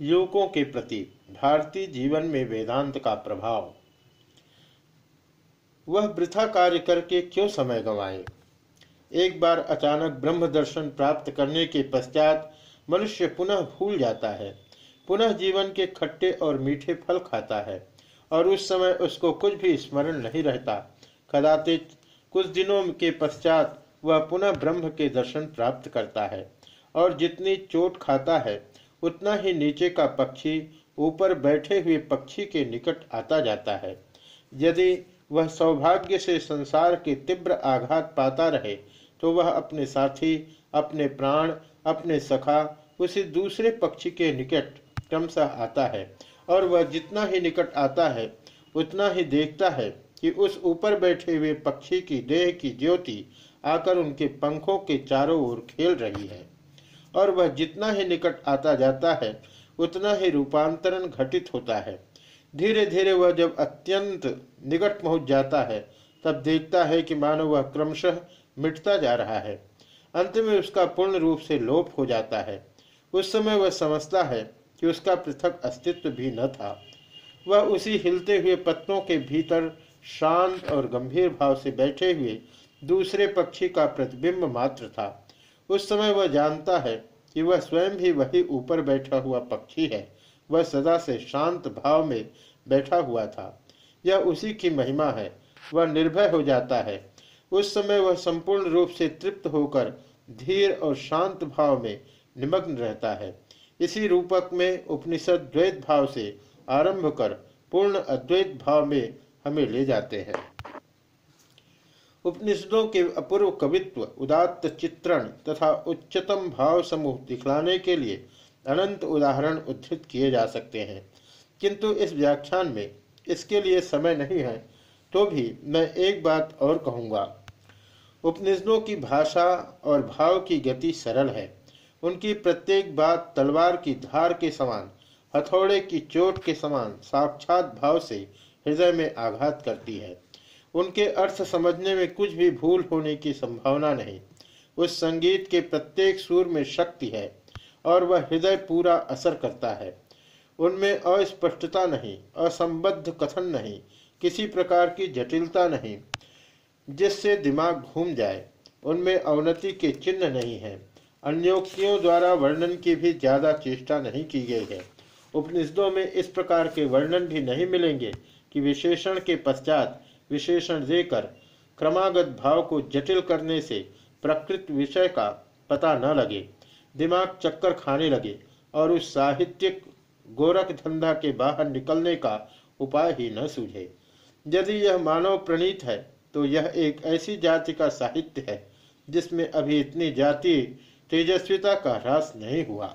युवकों के प्रति भारतीय जीवन में वेदांत का प्रभाव। वह वृथा कार्य करके क्यों समय गंवाए? एक बार अचानक ब्रह्म दर्शन प्राप्त करने के पश्चात मनुष्य पुनः भूल जाता है। पुनः जीवन के खट्टे और मीठे फल खाता है और उस समय उसको कुछ भी स्मरण नहीं रहता। कदाचित कुछ दिनों के पश्चात वह पुनः ब्रह्म के दर्शन प्राप्त करता है और जितनी चोट खाता है उतना ही नीचे का पक्षी ऊपर बैठे हुए पक्षी के निकट आता जाता है। यदि वह सौभाग्य से संसार के तीव्र आघात पाता रहे तो वह अपने साथी, अपने प्राण, अपने सखा, उसी दूसरे पक्षी के निकट क्रमशः आता है और वह जितना ही निकट आता है, उतना ही देखता है कि उस ऊपर बैठे हुए पक्षी की देह की ज्योति आकर उनके पंखों के चारों ओर खेल रही है। और वह जितना ही निकट आता जाता है, उतना ही रूपांतरण घटित होता है। धीरे धीरे वह जब अत्यंत निकट पहुँच जाता है, तब देखता है कि मानो वह क्रमशः मिटता जा रहा है। अंत में उसका पूर्ण रूप से लोप हो जाता है। उस समय वह समझता है कि उसका पृथक अस्तित्व भी न था। वह उसी हिलते हुए पत्तों के भीतर शांत और गंभीर भाव से बैठे हुए दूसरे पक्षी का प्रतिबिंब मात्र था। उस समय वह जानता है कि वह स्वयं भी वही ऊपर बैठा हुआ पक्षी है। वह सदा से शांत भाव में बैठा हुआ था। यह उसी की महिमा है। वह निर्भय हो जाता है। उस समय वह संपूर्ण रूप से तृप्त होकर धीर और शांत भाव में निमग्न रहता है। इसी रूपक में उपनिषद द्वैत भाव से आरंभ कर पूर्ण अद्वैत भाव में हमें ले जाते हैं। उपनिषदों के अपूर्व कवित्व, उदात्त चित्रण तथा उच्चतम भाव समूह दिखलाने के लिए अनंत उदाहरण उद्धृत किए जा सकते हैं। किंतु इस व्याख्यान में इसके लिए समय नहीं है तो भी मैं एक बात और कहूँगा। उपनिषदों की भाषा और भाव की गति सरल है। उनकी प्रत्येक बात तलवार की धार के समान, हथौड़े की चोट के समान साक्षात भाव से हृदय में आघात करती है। उनके अर्थ समझने में कुछ भी भूल होने की संभावना नहीं। उस संगीत के प्रत्येक सुर में शक्ति है और वह हृदय पूरा असर करता है। उनमें अस्पष्टता नहीं, असंबद्ध कथन नहीं, किसी प्रकार की जटिलता नहीं, जिससे दिमाग घूम जाए। उनमें अवनति के चिन्ह नहीं है। अन्योक्तियों द्वारा वर्णन की भी ज़्यादा चेष्टा नहीं की गई है। उपनिषदों में इस प्रकार के वर्णन भी नहीं मिलेंगे कि विशेषण के पश्चात विशेषण देकर क्रमागत भाव को जटिल करने से प्रकृत विषय का पता न लगे, दिमाग चक्कर खाने लगे और उस साहित्यिक गोरख धंधा के बाहर निकलने का उपाय ही न सूझे। यदि यह मानव प्रणीत है तो यह एक ऐसी जाति का साहित्य है जिसमें अभी इतनी जाति तेजस्विता का ह्रास नहीं हुआ।